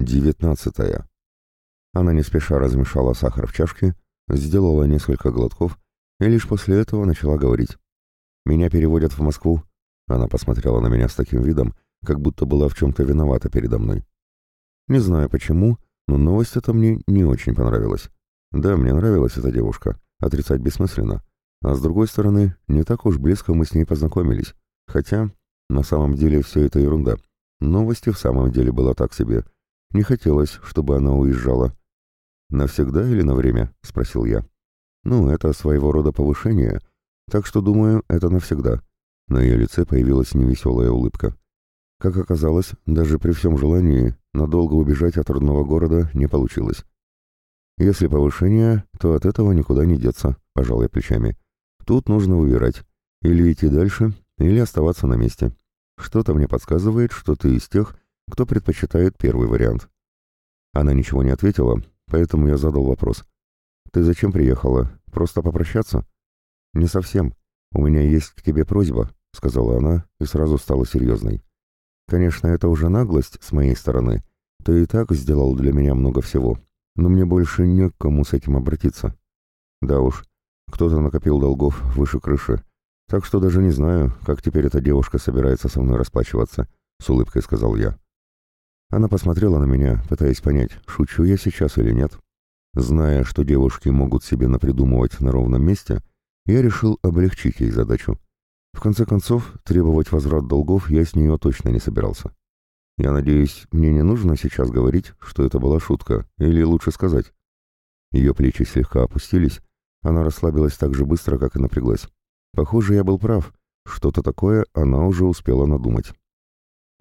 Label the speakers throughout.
Speaker 1: Девятнадцатая. Она не спеша размешала сахар в чашке, сделала несколько глотков и лишь после этого начала говорить. «Меня переводят в Москву». Она посмотрела на меня с таким видом, как будто была в чем-то виновата передо мной. Не знаю почему, но новость эта мне не очень понравилась. Да, мне нравилась эта девушка, отрицать бессмысленно. А с другой стороны, не так уж близко мы с ней познакомились. Хотя, на самом деле, все это ерунда. Новости в самом деле была так себе. Не хотелось, чтобы она уезжала. «Навсегда или на время?» — спросил я. «Ну, это своего рода повышение, так что, думаю, это навсегда». На ее лице появилась невеселая улыбка. Как оказалось, даже при всем желании надолго убежать от родного города не получилось. Если повышение, то от этого никуда не деться, пожал я плечами. Тут нужно выбирать. Или идти дальше, или оставаться на месте. Что-то мне подсказывает, что ты из тех, кто предпочитает первый вариант. Она ничего не ответила, поэтому я задал вопрос. «Ты зачем приехала? Просто попрощаться?» «Не совсем. У меня есть к тебе просьба», — сказала она и сразу стала серьезной. «Конечно, это уже наглость с моей стороны. Ты и так сделал для меня много всего, но мне больше не к кому с этим обратиться. Да уж, кто-то накопил долгов выше крыши, так что даже не знаю, как теперь эта девушка собирается со мной расплачиваться», — с улыбкой сказал я. Она посмотрела на меня, пытаясь понять, шучу я сейчас или нет. Зная, что девушки могут себе напридумывать на ровном месте, я решил облегчить ей задачу. В конце концов, требовать возврат долгов я с нее точно не собирался. Я надеюсь, мне не нужно сейчас говорить, что это была шутка, или лучше сказать. Ее плечи слегка опустились, она расслабилась так же быстро, как и напряглась. Похоже, я был прав, что-то такое она уже успела надумать.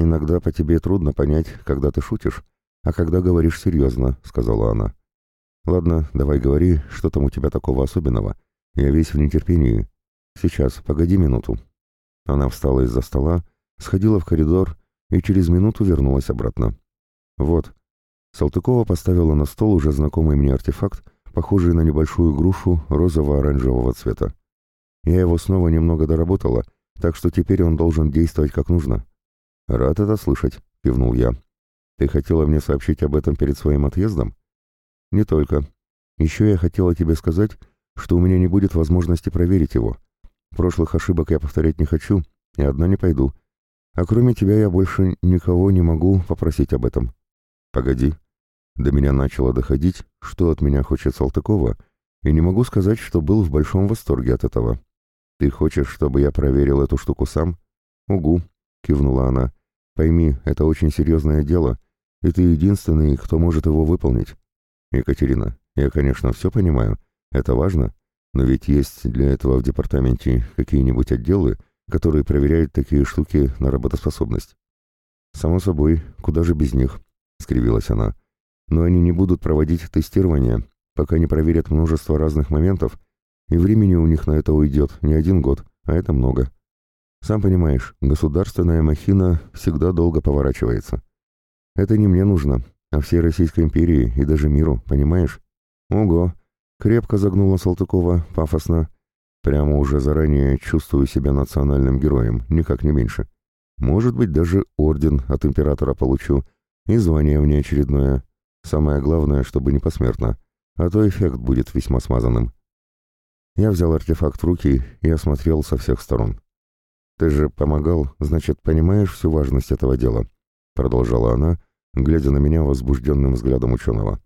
Speaker 1: «Иногда по тебе трудно понять, когда ты шутишь, а когда говоришь серьезно», — сказала она. «Ладно, давай говори, что там у тебя такого особенного. Я весь в нетерпении. Сейчас, погоди минуту». Она встала из-за стола, сходила в коридор и через минуту вернулась обратно. «Вот». Салтыкова поставила на стол уже знакомый мне артефакт, похожий на небольшую грушу розово-оранжевого цвета. Я его снова немного доработала, так что теперь он должен действовать как нужно. «Рад это слышать», — кивнул я. «Ты хотела мне сообщить об этом перед своим отъездом?» «Не только. Еще я хотела тебе сказать, что у меня не будет возможности проверить его. Прошлых ошибок я повторять не хочу, и одна не пойду. А кроме тебя я больше никого не могу попросить об этом». «Погоди». До меня начало доходить, что от меня хочет Салтыкова, и не могу сказать, что был в большом восторге от этого. «Ты хочешь, чтобы я проверил эту штуку сам?» «Угу», — кивнула она. Пойми, это очень серьезное дело, и ты единственный, кто может его выполнить. Екатерина, я, конечно, все понимаю, это важно, но ведь есть для этого в департаменте какие-нибудь отделы, которые проверяют такие штуки на работоспособность. Само собой, куда же без них, скривилась она. Но они не будут проводить тестирование, пока не проверят множество разных моментов, и времени у них на это уйдет не один год, а это много. Сам понимаешь, государственная махина всегда долго поворачивается. Это не мне нужно, а всей Российской империи и даже миру, понимаешь? Ого, крепко загнула Салтыкова, пафосно. Прямо уже заранее чувствую себя национальным героем, никак не меньше. Может быть, даже орден от императора получу и звание внеочередное. Самое главное, чтобы не посмертно, а то эффект будет весьма смазанным. Я взял артефакт в руки и осмотрел со всех сторон. «Ты же помогал, значит, понимаешь всю важность этого дела», — продолжала она, глядя на меня возбужденным взглядом ученого.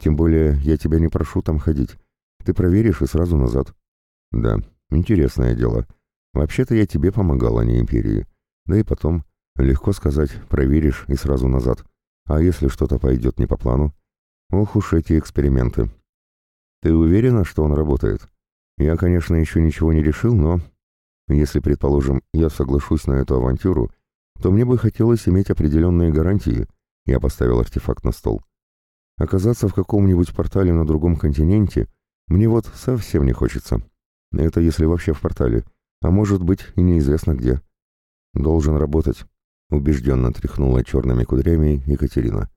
Speaker 1: «Тем более я тебя не прошу там ходить. Ты проверишь и сразу назад». «Да, интересное дело. Вообще-то я тебе помогал, а не империи. Да и потом, легко сказать, проверишь и сразу назад. А если что-то пойдет не по плану? Ох уж эти эксперименты». «Ты уверена, что он работает?» «Я, конечно, еще ничего не решил, но если, предположим, я соглашусь на эту авантюру, то мне бы хотелось иметь определенные гарантии. Я поставил артефакт на стол. Оказаться в каком-нибудь портале на другом континенте мне вот совсем не хочется. Это если вообще в портале, а может быть и неизвестно где. Должен работать, убежденно тряхнула черными кудрями Екатерина.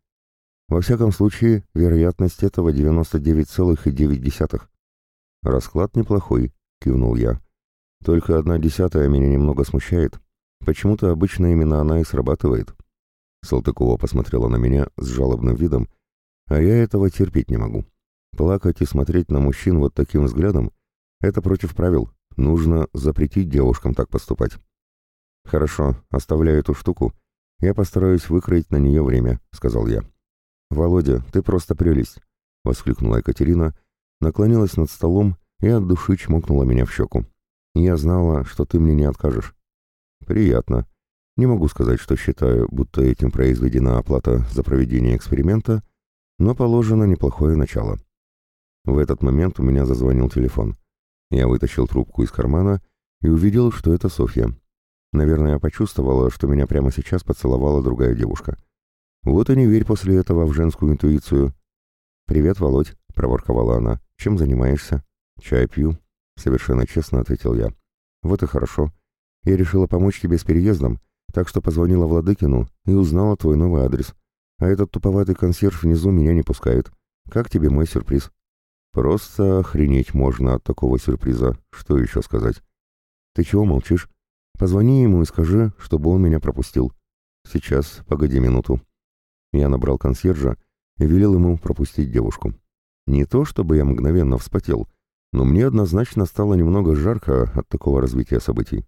Speaker 1: Во всяком случае, вероятность этого 99,9. Расклад неплохой, кивнул я. Только одна десятая меня немного смущает. Почему-то обычно именно она и срабатывает. Салтыкова посмотрела на меня с жалобным видом, а я этого терпеть не могу. Плакать и смотреть на мужчин вот таким взглядом — это против правил. Нужно запретить девушкам так поступать. «Хорошо, оставляю эту штуку. Я постараюсь выкроить на нее время», — сказал я. «Володя, ты просто прелесть», — воскликнула Екатерина, наклонилась над столом и от души чмокнула меня в щеку. «Я знала, что ты мне не откажешь». «Приятно. Не могу сказать, что считаю, будто этим произведена оплата за проведение эксперимента, но положено неплохое начало». В этот момент у меня зазвонил телефон. Я вытащил трубку из кармана и увидел, что это Софья. Наверное, я почувствовала, что меня прямо сейчас поцеловала другая девушка. Вот и не верь после этого в женскую интуицию. «Привет, Володь», — проворковала она. «Чем занимаешься?» «Чай пью», — совершенно честно ответил я. «Вот и хорошо. Я решила помочь тебе с переездом, так что позвонила Владыкину и узнала твой новый адрес. А этот туповатый консьерж внизу меня не пускает. Как тебе мой сюрприз?» Просто охренеть можно от такого сюрприза. Что еще сказать? Ты чего молчишь? Позвони ему и скажи, чтобы он меня пропустил. Сейчас, погоди минуту. Я набрал консьержа и велел ему пропустить девушку. Не то, чтобы я мгновенно вспотел, но мне однозначно стало немного жарко от такого развития событий.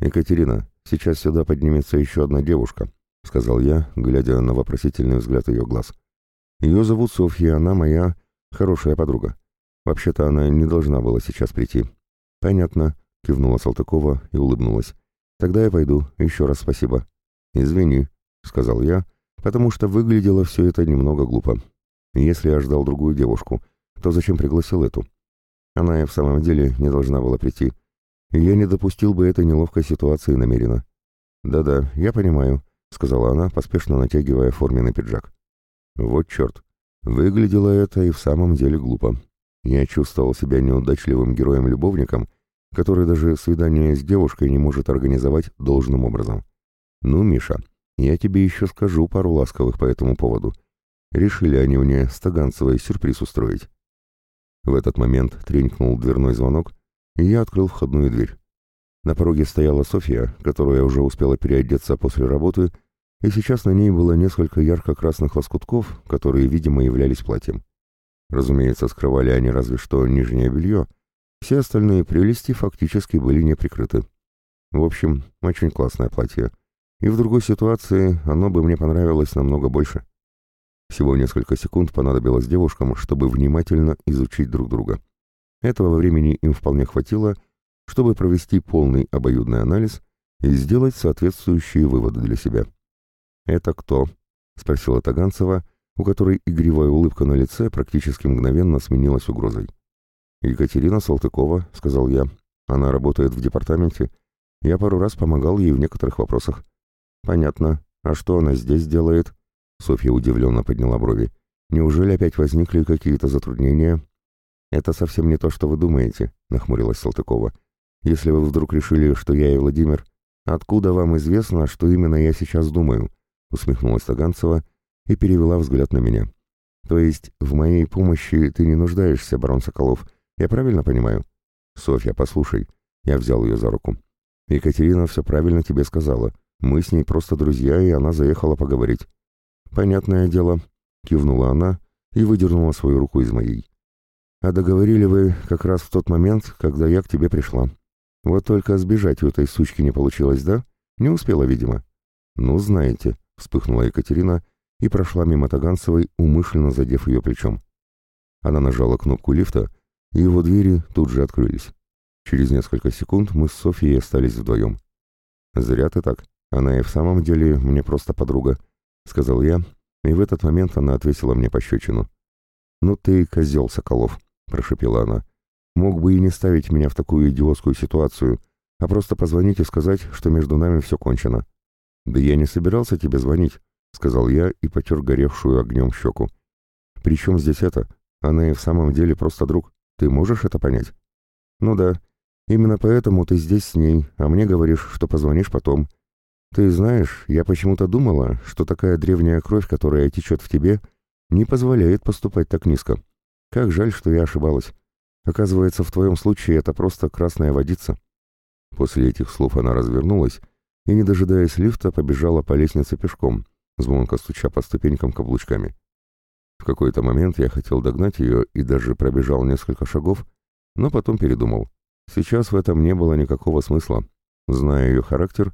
Speaker 1: «Екатерина, сейчас сюда поднимется еще одна девушка», — сказал я, глядя на вопросительный взгляд ее глаз. «Ее зовут Софья, она моя Хорошая подруга. Вообще-то она не должна была сейчас прийти. Понятно, кивнула Салтыкова и улыбнулась. Тогда я пойду. Еще раз спасибо. Извини, сказал я, потому что выглядело все это немного глупо. Если я ждал другую девушку, то зачем пригласил эту? Она и в самом деле не должна была прийти. И я не допустил бы этой неловкой ситуации намеренно. «Да-да, я понимаю», — сказала она, поспешно натягивая форменный пиджак. «Вот черт. Выглядело это и в самом деле глупо. Я чувствовал себя неудачливым героем-любовником, который даже свидание с девушкой не может организовать должным образом. «Ну, Миша, я тебе еще скажу пару ласковых по этому поводу. Решили они мне с Таганцевой сюрприз устроить». В этот момент тренькнул дверной звонок, и я открыл входную дверь. На пороге стояла Софья, которая уже успела переодеться после работы и сейчас на ней было несколько ярко-красных лоскутков, которые, видимо, являлись платьем. Разумеется, скрывали они разве что нижнее белье, все остальные прелести фактически были не прикрыты. В общем, очень классное платье. И в другой ситуации оно бы мне понравилось намного больше. Всего несколько секунд понадобилось девушкам, чтобы внимательно изучить друг друга. Этого времени им вполне хватило, чтобы провести полный обоюдный анализ и сделать соответствующие выводы для себя. «Это кто?» — спросила Таганцева, у которой игривая улыбка на лице практически мгновенно сменилась угрозой. «Екатерина Салтыкова», — сказал я. «Она работает в департаменте. Я пару раз помогал ей в некоторых вопросах». «Понятно. А что она здесь делает?» Софья удивленно подняла брови. «Неужели опять возникли какие-то затруднения?» «Это совсем не то, что вы думаете», — нахмурилась Салтыкова. «Если вы вдруг решили, что я и Владимир, откуда вам известно, что именно я сейчас думаю?» усмехнулась Таганцева и перевела взгляд на меня. То есть в моей помощи ты не нуждаешься, барон Соколов, я правильно понимаю? Софья, послушай, я взял ее за руку. Екатерина все правильно тебе сказала. Мы с ней просто друзья, и она заехала поговорить. Понятное дело, кивнула она и выдернула свою руку из моей. А договорили вы как раз в тот момент, когда я к тебе пришла. Вот только сбежать у этой сучки не получилось, да? Не успела, видимо. Ну, знаете, вспыхнула Екатерина и прошла мимо Таганцевой, умышленно задев ее плечом. Она нажала кнопку лифта, и его двери тут же открылись. Через несколько секунд мы с Софьей остались вдвоем. «Зря ты так. Она и в самом деле мне просто подруга», — сказал я, и в этот момент она отвесила мне пощечину. «Ну ты козел, Соколов», — прошепела она. «Мог бы и не ставить меня в такую идиотскую ситуацию, а просто позвонить и сказать, что между нами все кончено. «Да я не собирался тебе звонить», — сказал я и потер горевшую огнем щеку. «При чем здесь это? Она и в самом деле просто друг. Ты можешь это понять?» «Ну да. Именно поэтому ты здесь с ней, а мне говоришь, что позвонишь потом. Ты знаешь, я почему-то думала, что такая древняя кровь, которая течет в тебе, не позволяет поступать так низко. Как жаль, что я ошибалась. Оказывается, в твоем случае это просто красная водица». После этих слов она развернулась и, не дожидаясь лифта, побежала по лестнице пешком, звонко стуча по ступенькам каблучками. В какой-то момент я хотел догнать ее и даже пробежал несколько шагов, но потом передумал. Сейчас в этом не было никакого смысла. Зная ее характер,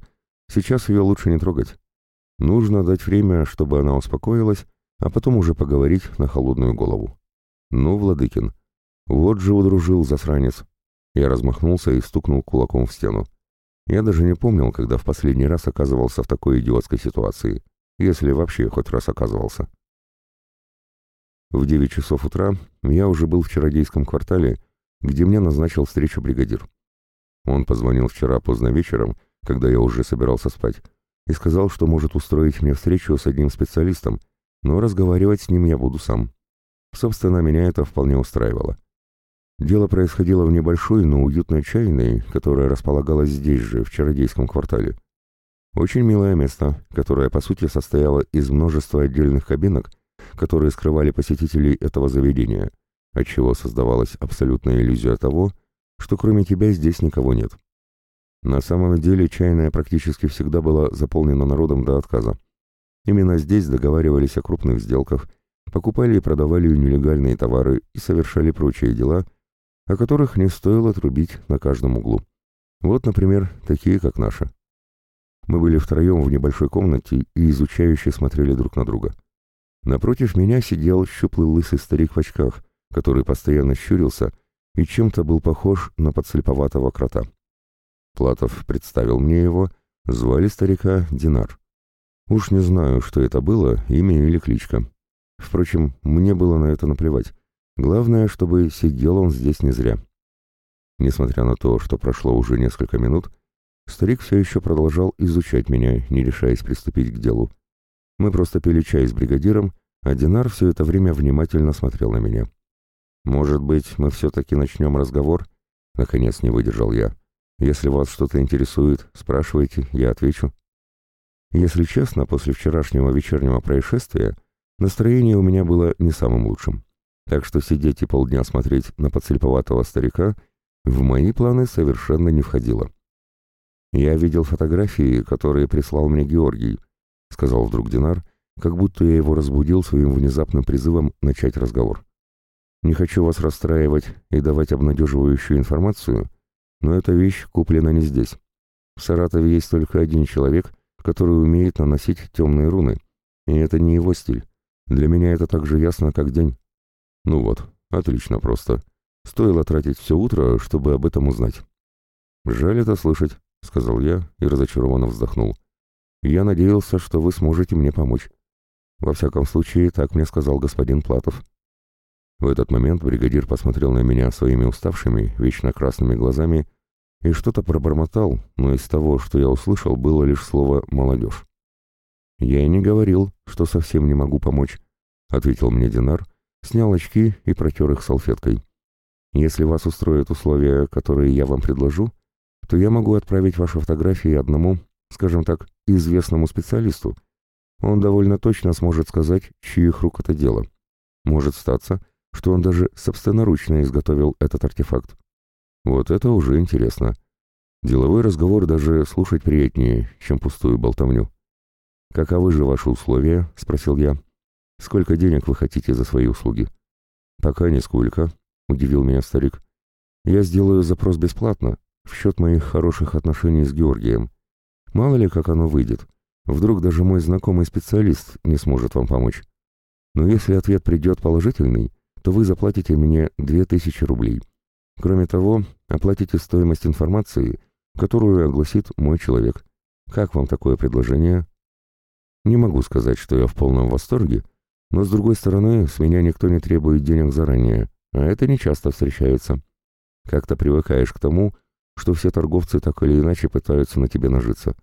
Speaker 1: сейчас ее лучше не трогать. Нужно дать время, чтобы она успокоилась, а потом уже поговорить на холодную голову. Ну, Владыкин, вот же удружил засранец. Я размахнулся и стукнул кулаком в стену. Я даже не помнил, когда в последний раз оказывался в такой идиотской ситуации, если вообще хоть раз оказывался. В девять часов утра я уже был в чародейском квартале, где мне назначил встречу бригадир. Он позвонил вчера поздно вечером, когда я уже собирался спать, и сказал, что может устроить мне встречу с одним специалистом, но разговаривать с ним я буду сам. Собственно, меня это вполне устраивало. Дело происходило в небольшой, но уютной чайной, которая располагалась здесь же, в Чародейском квартале. Очень милое место, которое, по сути, состояло из множества отдельных кабинок, которые скрывали посетителей этого заведения, отчего создавалась абсолютная иллюзия того, что кроме тебя здесь никого нет. На самом деле чайная практически всегда была заполнена народом до отказа. Именно здесь договаривались о крупных сделках, покупали и продавали нелегальные товары и совершали прочие дела – о которых не стоило трубить на каждом углу. Вот, например, такие, как наши. Мы были втроем в небольшой комнате и изучающе смотрели друг на друга. Напротив меня сидел щуплый лысый старик в очках, который постоянно щурился и чем-то был похож на подслеповатого крота. Платов представил мне его, звали старика Динар. Уж не знаю, что это было, имя или кличка. Впрочем, мне было на это наплевать. Главное, чтобы сидел он здесь не зря. Несмотря на то, что прошло уже несколько минут, старик все еще продолжал изучать меня, не решаясь приступить к делу. Мы просто пили чай с бригадиром, а Динар все это время внимательно смотрел на меня. «Может быть, мы все-таки начнем разговор?» Наконец не выдержал я. «Если вас что-то интересует, спрашивайте, я отвечу». Если честно, после вчерашнего вечернего происшествия настроение у меня было не самым лучшим так что сидеть и полдня смотреть на подслеповатого старика в мои планы совершенно не входило. «Я видел фотографии, которые прислал мне Георгий», — сказал вдруг Динар, как будто я его разбудил своим внезапным призывом начать разговор. «Не хочу вас расстраивать и давать обнадеживающую информацию, но эта вещь куплена не здесь. В Саратове есть только один человек, который умеет наносить темные руны, и это не его стиль. Для меня это так же ясно, как день. Ну вот, отлично просто. Стоило тратить все утро, чтобы об этом узнать. «Жаль это слышать», — сказал я и разочарованно вздохнул. «Я надеялся, что вы сможете мне помочь. Во всяком случае, так мне сказал господин Платов». В этот момент бригадир посмотрел на меня своими уставшими, вечно красными глазами и что-то пробормотал, но из того, что я услышал, было лишь слово «молодежь». «Я и не говорил, что совсем не могу помочь», — ответил мне Динар, снял очки и протер их салфеткой. Если вас устроят условия, которые я вам предложу, то я могу отправить ваши фотографии одному, скажем так, известному специалисту. Он довольно точно сможет сказать, чьих рук это дело. Может статься, что он даже собственноручно изготовил этот артефакт. Вот это уже интересно. Деловой разговор даже слушать приятнее, чем пустую болтовню. «Каковы же ваши условия?» — спросил я. Сколько денег вы хотите за свои услуги? Пока нисколько, удивил меня старик. Я сделаю запрос бесплатно, в счет моих хороших отношений с Георгием. Мало ли, как оно выйдет. Вдруг даже мой знакомый специалист не сможет вам помочь. Но если ответ придет положительный, то вы заплатите мне 2000 рублей. Кроме того, оплатите стоимость информации, которую огласит мой человек. Как вам такое предложение? Не могу сказать, что я в полном восторге, но с другой стороны, с меня никто не требует денег заранее, а это не часто встречается. Как-то привыкаешь к тому, что все торговцы так или иначе пытаются на тебе нажиться.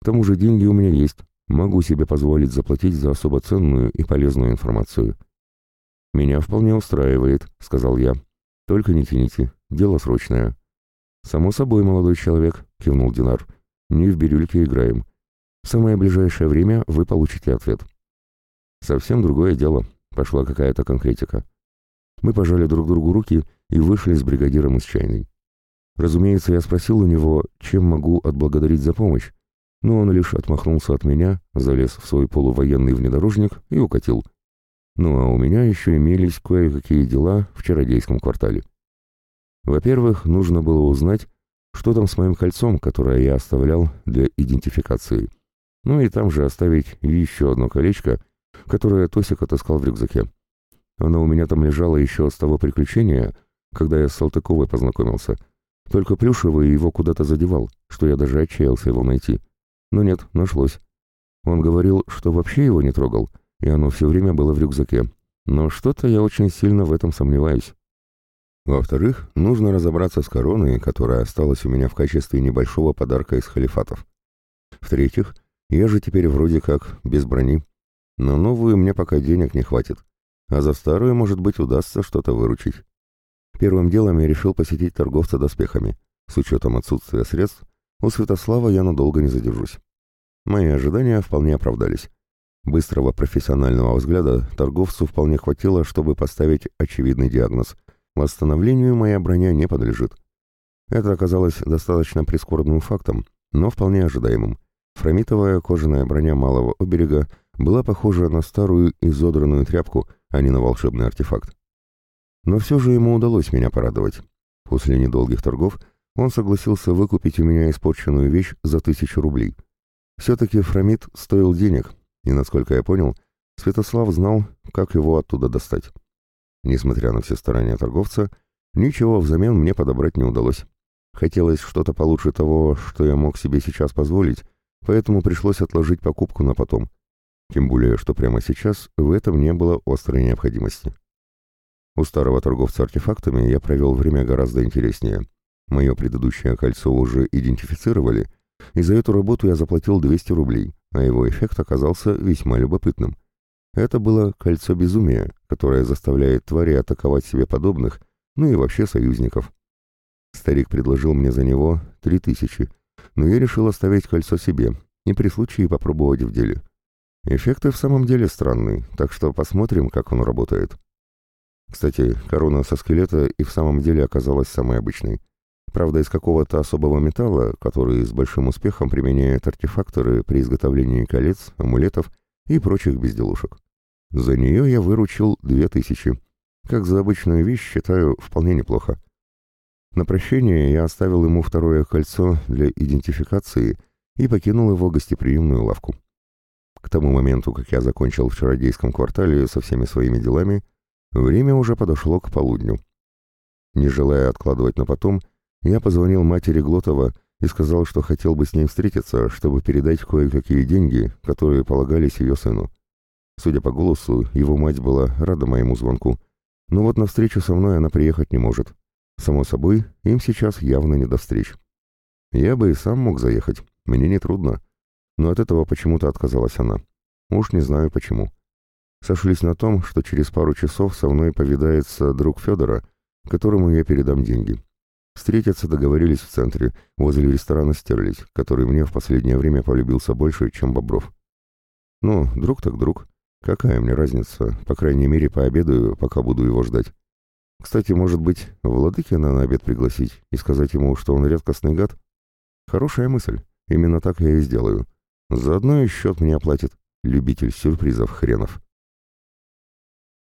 Speaker 1: К тому же деньги у меня есть, могу себе позволить заплатить за особо ценную и полезную информацию. «Меня вполне устраивает», — сказал я. «Только не тяните, дело срочное». «Само собой, молодой человек», — кивнул Динар. «Не в бирюльке играем. В самое ближайшее время вы получите ответ». Совсем другое дело, пошла какая-то конкретика. Мы пожали друг другу руки и вышли с бригадиром из чайной. Разумеется, я спросил у него, чем могу отблагодарить за помощь, но он лишь отмахнулся от меня, залез в свой полувоенный внедорожник и укатил. Ну а у меня еще имелись кое-какие дела в чародейском квартале. Во-первых, нужно было узнать, что там с моим кольцом, которое я оставлял для идентификации. Ну и там же оставить еще одно колечко, которое Тосик отыскал в рюкзаке. Оно у меня там лежало еще с того приключения, когда я с Салтыковой познакомился. Только Плюшевый его куда-то задевал, что я даже отчаялся его найти. Но нет, нашлось. Он говорил, что вообще его не трогал, и оно все время было в рюкзаке. Но что-то я очень сильно в этом сомневаюсь. Во-вторых, нужно разобраться с короной, которая осталась у меня в качестве небольшого подарка из халифатов. В-третьих, я же теперь вроде как без брони. На новую мне пока денег не хватит, а за старую, может быть, удастся что-то выручить. Первым делом я решил посетить торговца доспехами. С учетом отсутствия средств, у Святослава я надолго не задержусь. Мои ожидания вполне оправдались. Быстрого профессионального взгляда торговцу вполне хватило, чтобы поставить очевидный диагноз. Восстановлению моя броня не подлежит. Это оказалось достаточно прискорбным фактом, но вполне ожидаемым. Фромитовая кожаная броня малого оберега была похожа на старую изодранную тряпку, а не на волшебный артефакт. Но все же ему удалось меня порадовать. После недолгих торгов он согласился выкупить у меня испорченную вещь за тысячу рублей. Все-таки фромит стоил денег, и, насколько я понял, Святослав знал, как его оттуда достать. Несмотря на все старания торговца, ничего взамен мне подобрать не удалось. Хотелось что-то получше того, что я мог себе сейчас позволить, поэтому пришлось отложить покупку на потом. Тем более, что прямо сейчас в этом не было острой необходимости. У старого торговца артефактами я провел время гораздо интереснее. Мое предыдущее кольцо уже идентифицировали, и за эту работу я заплатил 200 рублей, а его эффект оказался весьма любопытным. Это было кольцо безумия, которое заставляет твари атаковать себе подобных, ну и вообще союзников. Старик предложил мне за него три тысячи, но я решил оставить кольцо себе и при случае попробовать в деле. Эффекты в самом деле странные, так что посмотрим, как он работает. Кстати, корона со скелета и в самом деле оказалась самой обычной. Правда, из какого-то особого металла, который с большим успехом применяют артефакторы при изготовлении колец, амулетов и прочих безделушек. За нее я выручил две тысячи. Как за обычную вещь, считаю, вполне неплохо. На прощение я оставил ему второе кольцо для идентификации и покинул его гостеприимную лавку. К тому моменту, как я закончил в чародейском квартале со всеми своими делами, время уже подошло к полудню. Не желая откладывать на потом, я позвонил матери Глотова и сказал, что хотел бы с ней встретиться, чтобы передать кое-какие деньги, которые полагались ее сыну. Судя по голосу, его мать была рада моему звонку, но вот на встречу со мной она приехать не может. Само собой, им сейчас явно не до встреч. Я бы и сам мог заехать, мне не трудно, но от этого почему-то отказалась она. Уж не знаю почему. Сошлись на том, что через пару часов со мной повидается друг Федора, которому я передам деньги. Встретиться договорились в центре, возле ресторана «Стерлить», который мне в последнее время полюбился больше, чем Бобров. Ну, друг так друг. Какая мне разница? По крайней мере, пообедаю, пока буду его ждать. Кстати, может быть, Владыкина на обед пригласить и сказать ему, что он редкостный гад? Хорошая мысль. Именно так я и сделаю. Заодно и счет мне оплатит. Любитель сюрпризов хренов.